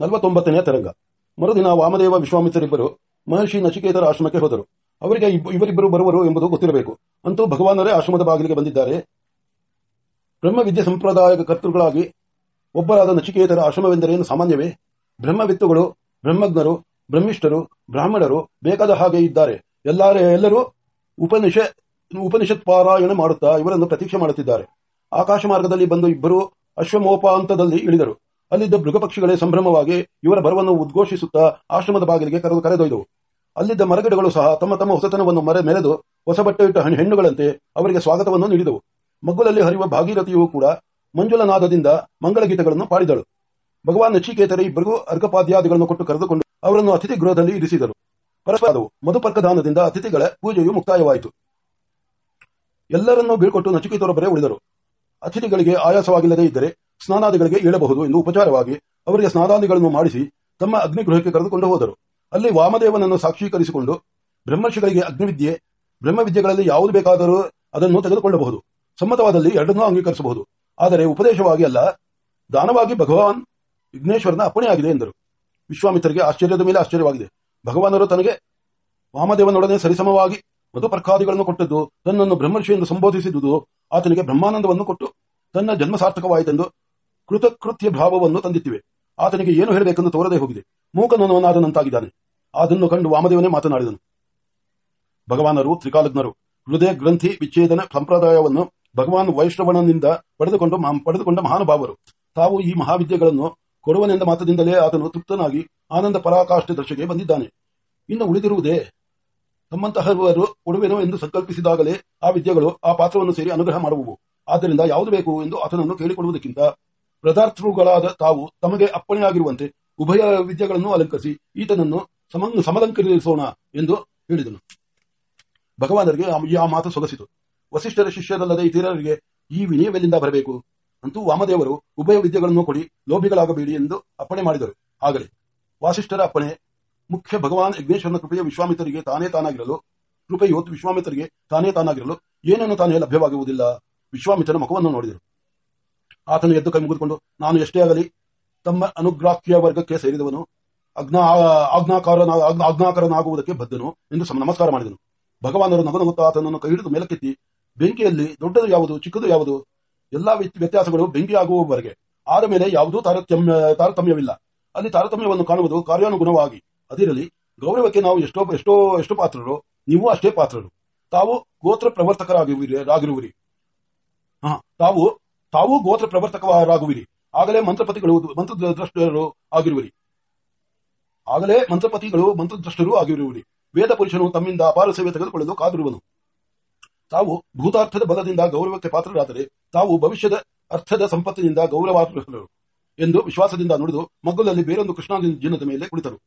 ನಲವತ್ತೊಂಬತ್ತನೆಯ ತರಂಗ. ಮರುದಿನ ವಾಮದೇವ ವಿಶ್ವಾಮಿತ್ರರಿಬ್ಬರು ಮಹರ್ಷಿ ನಚಿಕೇತರ ಆಶ್ರಮಕ್ಕೆ ಹೋದರು. ಅವರಿಗೆ ಇವರಿಬ್ಬರು ಬರುವರು ಎಂಬುದು ಗೊತ್ತಿರಬೇಕು. ಅಂತೂ ಭಗವಾನರೇ ಆಶ್ರಮದ ಬಾಗಿಲಿಗೆ ಬಂದಿದ್ದಾರೆ. ಬ್ರಹ್ಮವಿದ್ಯೆ ಸಂಪ್ರದಾಯ ಕರ್ತೃಗಳಾಗಿ ಒಬ್ಬರಾದ ನಚಿಕೇತರ ಆಶ್ರಮವೆಂದರೇನು ಸಾಮಾನ್ಯವೇ? ಬ್ರಹ್ಮವಿತ್ತುಗಳು, ಬ್ರಹ್ಮಜ್ಞರು, ಬ್ರಹ್ಮಿಷ್ಠರು, ಬ್ರಾಹ್ಮಣರು ಬೇಕಾದ ಹಾಗೆ ಇದ್ದಾರೆ. ಎಲ್ಲಾರೇ, ಎಲ್ಲರೂ ಉಪನಿಷ ಉಪನಿಷತ್ ಪಾರಾಯಣ ಮಾಡುತ್ತಾ ಇವರನ್ನು ಪ್ರತೀಕ್ಷೆ ಮಾಡುತ್ತಿದ್ದಾರೆ. ಆಕಾಶ ಮಾರ್ಗದಲ್ಲಿ ಬಂದು ಇಬ್ಬರು ಅಶ್ವಮೋಪಾಂತದಲ್ಲಿ ಇಳಿದರು. ಅಲ್ಲಿದ್ದ ಮೃಗಪಕ್ಷಿಗಳೇ ಸಂಭ್ರಮವಾಗಿ ಇವರ ಬರವನ್ನು ಉದ್ಘೋಷಿಸುತ್ತಾ ಆಶ್ರಮದ ಬಾಗಿಲಿಗೆ ಕರೆದು ಕರೆದೊಯ್ದವು. ಅಲ್ಲಿದ್ದ ಮರಗಿಡಗಳು ಸಹ ತಮ್ಮ ತಮ್ಮ ಹೊಸತನವನ್ನು ಮರೆ ಮೆರೆದು ಹೊಸ ಬಟ್ಟೆ ಇಟ್ಟ ಹೆಣ್- ಹೆಣ್ಣುಗಳಂತೆ ಅವರಿಗೆ ಸ್ವಾಗತವನ್ನು ನೀಡಿದವು. ಮಗ್ಗುಲಲ್ಲಿ ಹರಿಯುವ ಭಾಗೀರಥಿಯೂ ಕೂಡ ಮಂಜುಳನಾದದಿಂದ ಮಂಗಳಗೀತೆಗಳನ್ನು ಪಾಡಿದಳು. ಭಗವಾನ್ ನಚಿಕೇತರೆ ಇಬ್ಬರಿಗೂ ಅರ್ಘಪಾದ್ಯಾದಿಗಳನ್ನು ಕೊಟ್ಟು ಕರೆದುಕೊಂಡು ಅವರನ್ನು ಅತಿಥಿ ಗೃಹದಲ್ಲಿ ಇರಿಸಿದರು. ಪರಸ್ಪರವು ಮಧುಪರ್ಕದಾನದಿಂದ ಅತಿಥಿಗಳ ಪೂಜೆಯು ಮುಕ್ತಾಯವಾಯಿತು. ಎಲ್ಲರನ್ನೂ ಬೀಳ್ಕೊಟ್ಟು ನಚಿಕೇತರೊಬ್ಬರೇ ಉಳಿದರು. ಅತಿಥಿಗಳಿಗೆ ಆಯಾಸವಾಗಿಲ್ಲದೇ ಇದ್ದರೆ ಸ್ನಾನಾದಿಗಳಿಗೆ ಏಳಬಹುದು ಎಂದು ಉಪಚಾರವಾಗಿ ಅವರಿಗೆ ಸ್ನಾನಾದಿಗಳನ್ನು ಮಾಡಿಸಿ ತಮ್ಮ ಅಗ್ನಿಗೃಹಕ್ಕೆ ಕರೆದುಕೊಂಡು ಹೋದರು. ಅಲ್ಲಿ ವಾಮದೇವನನ್ನು ಸಾಕ್ಷೀಕರಿಸಿಕೊಂಡು ಬ್ರಹ್ಮರ್ಷಿಗಳಿಗೆ ಅಗ್ನಿವಿದ್ಯೆ, ಬ್ರಹ್ಮವಿದ್ಯೆಗಳಲ್ಲಿ ಯಾವುದು ಬೇಕಾದರೂ ಅದನ್ನು ತೆಗೆದುಕೊಳ್ಳಬಹುದು. ಸಮ್ಮತವಾದಲ್ಲಿ ಎರಡನ್ನೂ ಅಂಗೀಕರಿಸಬಹುದು. ಆದರೆ ಉಪದೇಶವಾಗಿ ಅಲ್ಲ, ದಾನವಾಗಿ ಭಗವಾನ್ ವಿಘ್ನೇಶ್ವರನ ಅಪ್ಪಣೆಯಾಗಿದೆ ಎಂದರು. ವಿಶ್ವಾಮಿತ್ರರಿಗೆ ಆಶ್ಚರ್ಯದ ಮೇಲೆ ಆಶ್ಚರ್ಯವಾಗಿದೆ. ಭಗವಾನರು ತನಗೆ ವಾಮದೇವನೊಡನೆ ಸರಿಸಮವಾಗಿ ಮಧುಪರ್ಕಾದಿಗಳನ್ನು ಕೊಟ್ಟದ್ದು, ತನ್ನನ್ನು ಬ್ರಹ್ಮರ್ಷಿ ಎಂದು ಸಂಬೋಧಿಸಿದುದು ಆತನಿಗೆ ಬ್ರಹ್ಮಾನಂದವನ್ನು ಕೊಟ್ಟು ತನ್ನ ಜನ್ಮ ಸಾರ್ಥಕವಾಯಿತೆಂದು ಕೃತಕೃತ್ಯ ಭಾವವನ್ನು ತಂದಿತ್ತಿವೆ ಆತನಿಗೆ ಏನು ಹೇಳಬೇಕೆಂದು ತೋರದೆ ಹೋಗಿದೆ. ಮೂಕನವನಾದನಂತಾಗಿದ್ದಾನೆ ಅದನ್ನು ಕಂಡು ವಾಮದೇವನೇ ಮಾತನಾಡಿದನು. ಭಗವಾನರು, ತ್ರಿಕಾಲಜ್ಞರು, ಹೃದಯ ಗ್ರಂಥಿ, ವಿಚ್ಛೇದನ, ಸಂಪ್ರದಾಯವನ್ನು ಭಗವಾನ್ ವೈಷ್ಣವನಿಂದ ಪಡೆದುಕೊಂಡು ಪಡೆದುಕೊಂಡ ಮಹಾನುಭಾವರು. ತಾವು ಈ ಮಹಾವಿದ್ಯೆಗಳನ್ನು ಕೊಡುವನೆಂದ ಮಾತದಿಂದಲೇ ಆತನು ತೃಪ್ತನಾಗಿ ಆನಂದ ಪರಾಕಾಷ್ಠ ದರ್ಶೆಗೆ ಬಂದಿದ್ದಾನೆ. ಇನ್ನು ಉಳಿದಿರುವುದೇ? ತಮ್ಮಂತಹವರು ಕೊಡುವೆನು ಎಂದು ಸಂಕಲ್ಪಿಸಿದಾಗಲೇ ಆ ವಿದ್ಯೆಗಳು ಆ ಪಾತ್ರವನ್ನು ಸೇರಿ ಅನುಗ್ರಹ ಮಾಡುವವು. ಆದ್ದರಿಂದ ಯಾವುದು ಬೇಕು ಎಂದು ಆತನನ್ನು ಕೇಳಿಕೊಳ್ಳುವುದಕ್ಕಿಂತ ಪ್ರದಾರ್ಥರುಗಳಾದ ತಾವು ತಮಗೆ ಅಪ್ಪಣೆಯಾಗಿರುವಂತೆ ಉಭಯ ವಿದ್ಯೆಗಳನ್ನು ಅಲಂಕರಿಸಿ ಈತನನ್ನು ಸಮಂ- ಸಮಲಂಕರಿಸೋಣ ಎಂದು ಹೇಳಿದನು. ಭಗವಾನರಿಗೆ ಆ ಮಾತು ಸೊಗಸಿತು. ವಸಿಷ್ಠರ ಶಿಷ್ಯರಲ್ಲದೆ ಇತರರಿಗೆ ಈ ವಿನಯವೆಲ್ಲಿಂದ ಬರಬೇಕು? ಅಂತೂ ವಾಮದೇವರು ಉಭಯ ವಿದ್ಯೆಗಳನ್ನು ಕೊಡಿ, ಲೋಭಿಗಳಾಗಬೇಡಿ ಎಂದು ಅಪ್ಪಣೆ ಮಾಡಿದರು. ಆಗಲಿ. ವಾಸಿಷ್ಠರ ಅಪ್ಪಣೆ, ಮುಖ್ಯ ಭಗವಾನ್ ಯಜ್ಞೇಶ್ವರನ ಕೃಪೆಯ ವಿಶ್ವಾಮಿತರಿಗೆ ತಾನೇ ತಾನಾಗಿರಲು, ಕೃಪೆಯು ವಿಶ್ವಾಮಿತರಿಗೆ ತಾನೇ ತಾನಾಗಿರಲು ಏನನ್ನು ತಾನೇ ಲಭ್ಯವಾಗುವುದಿಲ್ಲ? ವಿಶ್ವಾಮಿತ್ರನ ಮುಖವನ್ನು ನೋಡಿದರು. ಆತನು ಎದ್ದು ಕೈ ಮುಗಿದುಕೊಂಡು, ನಾನು ಎಷ್ಟೇ ಆಗಲಿ, ತಮ್ಮ ಅನುಗ್ರಾಹ್ಯ ವರ್ಗಕ್ಕೆ ಸೇರಿದವನು, ಅಗ್ನಾ ಆಜ್ಞಾಕಾರನ ಆಜ್ಞಾ- ಆಜ್ಞಾಕಾರನಾಗುವುದಕ್ಕೆ ಬದ್ಧನು ಎಂದು ನಮಸ್ಕಾರ ಮಾಡಿದನು. ಭಗವಾನರು ನಗುನಗುತ್ತಾ ಆತನನ್ನು ಕೈ ಹಿಡಿದು ಮೇಲಕ್ಕೆತ್ತಿ ಬೆಂಕಿಯಲ್ಲಿ ದೊಡ್ಡದು ಯಾವುದು, ಚಿಕ್ಕದು ಯಾವುದು? ಎಲ್ಲಾ ವ್ಯತ್- ವ್ಯತ್ಯಾಸಗಳು ಬೆಂಕಿ ಆಗುವವರೆಗೆ ಆದ ಮೇಲೆ ಯಾವುದೂ ತಾರತಮ್ಯ ತಾರತಮ್ಯವಿಲ್ಲ. ಅಲ್ಲಿ ತಾರತಮ್ಯವನ್ನು ಕಾಣುವುದು ಕಾರ್ಯಾನುಗುಣವಾಗಿ. ಅದಿರಲಿ, ಗೌರವಕ್ಕೆ ನಾವು ಎಷ್ಟೋ ಎಷ್ಟೋ ಎಷ್ಟು ಪಾತ್ರರು, ನೀವು ಅಷ್ಟೇ ಪಾತ್ರರು. ತಾವು ಗೋತ್ರ ಪ್ರವರ್ತಕರಾಗಿರುವಿರಿ ತಾವು ತಾವು ಗೋತ್ರ ಪ್ರವರ್ತಕರಾಗುವಿರಿ. ಆಗಲೇ ಮಂತ್ರಪತಿಗಳು, ಮಂತ್ರದ್ರಷ್ಟರು ಆಗಿರುವಿರಿ. ಆಗಲೇ ಮಂತ್ರಪತಿಗಳು, ಮಂತ್ರದ್ರಷ್ಟರು ಆಗಿರುವಿರಿ. ವೇದ ಪುರುಷನು ತಮ್ಮಿಂದ ಅಪಾರ ಸೇವೆ ತೆಗೆದುಕೊಳ್ಳಲು ಕಾದಿರುವನು. ತಾವು ಭೂತಾರ್ಥದ ಬಲದಿಂದ ಗೌರವಕ್ಕೆ ಪಾತ್ರರಾದರೆ ತಾವು ಭವಿಷ್ಯದ ಅರ್ಥದ ಸಂಪತ್ತಿನಿಂದ ಗೌರವಾರ್ಹರು ಎಂದು ವಿಶ್ವಾಸದಿಂದ ನುಡಿದು ಮಗ್ಗುಲಲ್ಲಿ ಬೇರೊಂದು ಕೃಷ್ಣಾಜಿನದ ಮೇಲೆ ಕುಳಿತರು.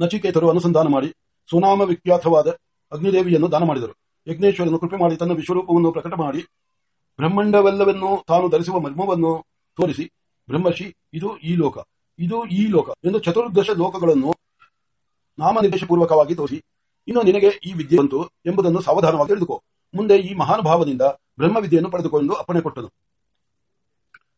ನಚಿಕೇತರು ಅನುಸಂಧಾನ ಮಾಡಿ ಸುನಾಮ ವಿಖ್ಯಾತವಾದ ಅಗ್ನಿದೇವಿಯನ್ನು ದಾನ ಮಾಡಿದರು. ಯಜ್ಞೇಶ್ವರನು ಕೃಪೆ ಮಾಡಿ ತನ್ನ ವಿಶ್ವರೂಪವನ್ನು ಪ್ರಕಟ ಮಾಡಿ ಬ್ರಹ್ಮಾಂಡವೆಲ್ಲವನ್ನೂ ತಾನು ಧರಿಸುವ ಮರ್ಮವನ್ನು ತೋರಿಸಿ, ಬ್ರಹ್ಮರ್ಷಿ, ಇದು ಈ ಲೋಕ, ಇದು ಈ ಲೋಕ ಎಂದು ಚತುರ್ದಶ ಲೋಕಗಳನ್ನು ನಾಮನಿರ್ದೇಶಪೂರ್ವಕವಾಗಿ ತೋರಿಸಿ, ಇನ್ನು ನಿನಗೆ ಈ ವಿದ್ಯೆ ಬಂತು ಎಂಬುದನ್ನು ಸಾವಧಾನವಾಗಿ ತಿಳಿದುಕೋ. ಮುಂದೆ ಈ ಮಹಾನುಭಾವದಿಂದ ಬ್ರಹ್ಮವಿದ್ಯೆಯನ್ನು ಪಡೆದುಕೊಂಡು ಅಪ್ಪಣೆ ಕೊಟ್ಟನು.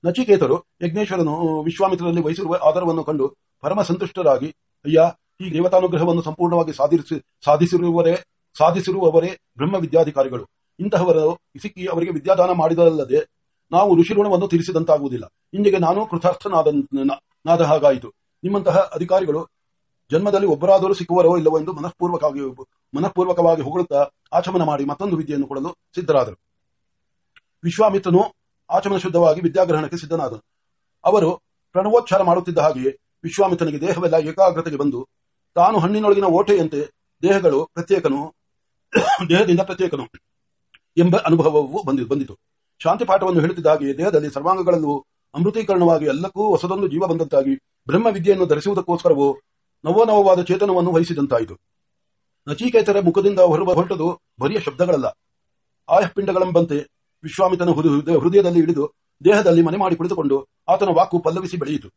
ನಚಿಕೇತರು ಯಜ್ಞೇಶ್ವರನು ವಿಶ್ವಾಮಿತ್ರರಲ್ಲಿ ವಹಿಸಿರುವ ಆಧಾರವನ್ನು ಕಂಡು ಪರಮ ಸಂತುಷ್ಟರಾಗಿ ಅಯ್ಯ, ಈ ದೇವತಾನುಗ್ರಹವನ್ನು ಸಂಪೂರ್ಣವಾಗಿ ಸಾಧಿಸಿ, ಸಾಧಿಸಿರುವವರೇ ಸಾಧಿಸಿರುವವರೇ ಬ್ರಹ್ಮ ವಿದ್ಯಾಧಿಕಾರಿಗಳು ಇಂತಹವರು ಸಿಕ್ಕಿ ಅವರಿಗೆ ವಿದ್ಯಾದಾನ ಮಾಡಿದಲ್ಲದೆ ನಾವು ಋಷಿ ಋಣವನ್ನು ತೀರಿಸಿದಂತಾಗುವುದಿಲ್ಲ. ಇಂದಿಗೆ ನಾನು ಕೃತಾರ್ಥನಾದ ನಾದ ಹಾಗಾಯಿತು. ನಿಮ್ಮಂತಹ ಅಧಿಕಾರಿಗಳು ಜನ್ಮದಲ್ಲಿ ಒಬ್ಬರಾದರೂ ಸಿಕ್ಕುವರೋ ಇಲ್ಲವೋ ಎಂದು ಮನಃಪೂರ್ವಕವಾಗಿ ಮನಃಪೂರ್ವಕವಾಗಿ ಹೊಗಳುತ್ತಾ ಆಚಮನ ಮಾಡಿ ಮತ್ತೊಂದು ವಿದ್ಯೆಯನ್ನು ಕೊಡಲು ಸಿದ್ಧರಾದರು. ವಿಶ್ವಾಮಿತ್ರನು ಆಚಮನ ಶುದ್ಧವಾಗಿ ವಿದ್ಯಾಗ್ರಹಣಕ್ಕೆ ಸಿದ್ಧನಾದನು. ಅವರು ಪ್ರಣವೋಚ್ಚಾರ ಮಾಡುತ್ತಿದ್ದ ಹಾಗೆಯೇ ವಿಶ್ವಾಮಿತ್ರನಿಗೆ ದೇಹವೆಲ್ಲ ಏಕಾಗ್ರತೆಗೆ ಬಂದು ತಾನು ಹಣ್ಣಿನೊಳಗಿನ ಓಟೆಯಂತೆ ದೇಹಗಳು ಪ್ರತ್ಯೇಕನು, ದೇಹದಿಂದ ಪ್ರತ್ಯೇಕನು. ಎಂಬ ಅನುಭವವು ಬಂದಿ, ಬಂದಿತು. ಶಾಂತಿ ಪಾಠವನ್ನು ಹೇಳುತ್ತಿದ್ದಾಗೆ ದೇಹದಲ್ಲಿ ಸರ್ವಾಂಗಗಳಲ್ಲೂ ಅಮೃತೀಕರಣವಾಗಿ ಎಲ್ಲಕ್ಕೂ ಹೊಸದೊಂದು ಜೀವ ಬಂದಂತಾಗಿ ಬ್ರಹ್ಮ ವಿದ್ಯೆಯನ್ನು ಧರಿಸುವುದಕ್ಕೋಸ್ಕರವೂ ನವೋನವವಾದ ಚೇತನವನ್ನು ವಹಿಸಿದಂತಾಯಿತು. ನಚಿಕೇತರ ಮುಖದಿಂದ ಹೊರಬ, ಹೊರಟದು ಬರಿಯ ಶಬ್ದಗಳಲ್ಲ. ಆಯಪಿಂಡಗಳೆಂಬಂತೆ ವಿಶ್ವಾಮಿತನ ಹೃದಯ- ಹೃದಯದಲ್ಲಿ ಇಳಿದು ದೇಹದಲ್ಲಿ ಮನೆ ಮಾಡಿ ಕುಳಿತುಕೊಂಡು ಆತನ ವಾಕು ಪಲ್ಲವಿಸಿ ಬೆಳೆಯಿತು.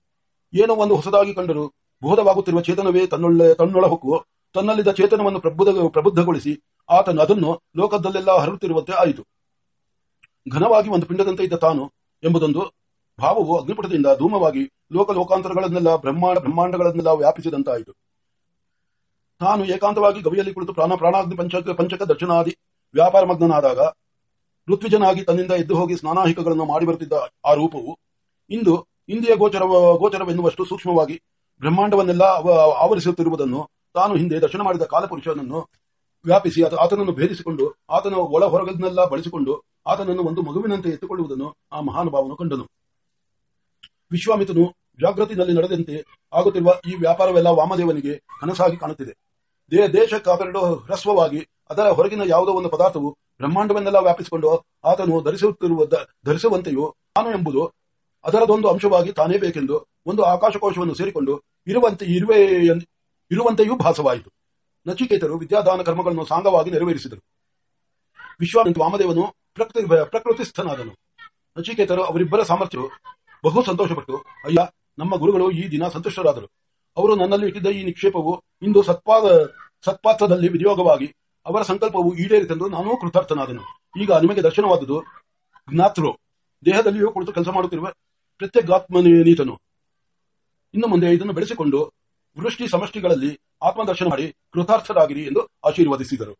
ಏನೋ ಒಂದು ಹೊಸದಾಗಿ ಕಂಡರೂ ಬೋಧವಾಗುತ್ತಿರುವ ಚೇತನವೇ ತನ್ನೊಳ್ಳೆ ತನ್ನೊಳ ಹೊಕ್ಕು ತನ್ನಲ್ಲಿದ್ದ ಚೇತನವನ್ನು ಪ್ರಬುದ್ಧ ಪ್ರಬುದ್ಧಗೊಳಿಸಿ ಆತನು ಅದನ್ನು ಲೋಕದಲ್ಲೆಲ್ಲ ಹರಡುತ್ತಿರುವಂತೆ ಆಯಿತು. ಘನವಾಗಿ ಒಂದು ಪಿಂಡದಂತೆ ಇದ್ದ ತಾನು ಎಂಬುದೊಂದು ಭಾವವು ಅಗ್ನಿಪಟದಿಂದ ಧೂಮವಾಗಿ ಲೋಕ ಲೋಕಾಂತರಗಳನ್ನೆಲ್ಲ ಬ್ರಹ್ಮಾಂಡ ಬ್ರಹ್ಮಾಂಡಗಳನ್ನೆಲ್ಲ ವ್ಯಾಪಿಸಿದಂತಾಯಿತು. ತಾನು ಏಕಾಂತವಾಗಿ ಗವಿಯಲ್ಲಿ ಕುಳಿತು ಪ್ರಾಣ ಪ್ರಾಣಾಗ್ನಿ ಪಂಚಕ ಪಂಚಕ ದರ್ಶನಾದಿ ವ್ಯಾಪಾರ ಮಗ್ನಾದಾಗ ಋತ್ವಿಜನಾಗಿ ತನ್ನಿಂದ ಎದ್ದು ಹೋಗಿ ಸ್ನಾನಾಹಿಕಗಳನ್ನು ಮಾಡಿ ಬರುತ್ತಿದ್ದ ಆ ರೂಪವು ಇಂದು ಇಂದಿಯ ಗೋಚರ ಗೋಚರವೆನ್ನುವಷ್ಟು ಸೂಕ್ಷ್ಮವಾಗಿ ಬ್ರಹ್ಮಾಂಡವನ್ನೆಲ್ಲ ಆವ- ಆವರಿಸುತ್ತಿರುವುದನ್ನು ತಾನು ಹಿಂದೆ ದರ್ಶನ ಮಾಡಿದ ಕಾಲಪುರುಷನನ್ನು ವ್ಯಾಪಿಸಿ ಅದು ಆತನನ್ನು ಭೇದಿಸಿಕೊಂಡು, ಆತನ ಒಳ ಹೊರಗನ್ನೆಲ್ಲ ಬಳಸಿಕೊಂಡು, ಆತನನ್ನು ಒಂದು ಮಗುವಿನಂತೆ ಎತ್ತುಕೊಳ್ಳುವುದನ್ನು ಆ ಮಹಾನುಭಾವನು ಕಂಡನು. ವಿಶ್ವಾಮಿತನು ಜಾಗೃತಿನಲ್ಲಿ ನಡೆದಂತೆ ಆಗುತ್ತಿರುವ ಈ ವ್ಯಾಪಾರವೆಲ್ಲ ವಾಮದೇವನಿಗೆ ಕನಸಾಗಿ ಕಾಣುತ್ತಿದೆ. ದೇ ದೇಶಕ್ಕಾಬೆರಡು ಹ್ರಸ್ವವಾಗಿ ಅದರ ಹೊರಗಿನ ಯಾವುದೋ ಒಂದು ಪದಾರ್ಥವು ಬ್ರಹ್ಮಾಂಡವನ್ನೆಲ್ಲ ವ್ಯಾಪಿಸಿಕೊಂಡು ಆತನು ಧರಿಸುತ್ತಿರುವ ಧರಿಸುವಂತೆಯೋ ತಾನು ಎಂಬುದು ಅದರದೊಂದು ಅಂಶವಾಗಿ ತಾನೇ ಬೇಕೆಂದು ಒಂದು ಆಕಾಶಕೋಶವನ್ನು ಸೇರಿಕೊಂಡು ಇರುವಂತೆ ಇರುವೆ ಇರುವಂತೆಯೂ ಭಾಸವಾಯಿತು. ನಚಿಕೇತರು ವಿದ್ಯಾದಾನ ಕರ್ಮಗಳನ್ನು ಸಾಂಗವಾಗಿ ನೆರವೇರಿಸಿದರು. ವಿಶ್ವಾಮಿತ್ರ ವಾಮದೇವನು ಪ್ರಕೃತಿ ಪ್ರಕೃತಿಸ್ಥನಾದನು. ನಚಿಕೇತರು ಅವರಿಬ್ಬರ ಸಾಮರ್ಥ್ಯರು ಬಹು ಸಂತೋಷಪಟ್ಟು, ಅಯ್ಯ, ನಮ್ಮ ಗುರುಗಳು ಈ ದಿನ ಸಂತುಷ್ಟರಾದರು. ಅವರು ನನ್ನಲ್ಲಿ ಇಟ್ಟಿದ್ದ ಈ ನಿಕ್ಷೇಪವು ಇಂದು ಸತ್ಪಾದ ಸತ್ಪಾತ್ರದಲ್ಲಿ ವಿನಿಯೋಗವಾಗಿ ಅವರ ಸಂಕಲ್ಪವು ಈಡೇರಿತೆಂದು ನಾನೂ ಕೃತಾರ್ಥನಾದನು. ಈಗ ನಿಮಗೆ ದರ್ಶನವಾದುದು ಜ್ಞಾತೃ. ದೇಹದಲ್ಲಿಯೂ ಕುಳಿತು ಕೆಲಸ ಮಾಡುತ್ತಿರುವ ಪ್ರತ್ಯೇಕಾತ್ಮನೀತನು ಇನ್ನು ಮುಂದೆ ಇದನ್ನು ಬೆಳೆಸಿಕೊಂಡು ವೃಷ್ಟಿ ಸಮಷ್ಟಿಗಳಲ್ಲಿ ಆತ್ಮದರ್ಶನ ಮಾಡಿ ಕೃತಾರ್ಥರಾಗಿರಿ ಎಂದು ಆಶೀರ್ವದಿಸಿದರು.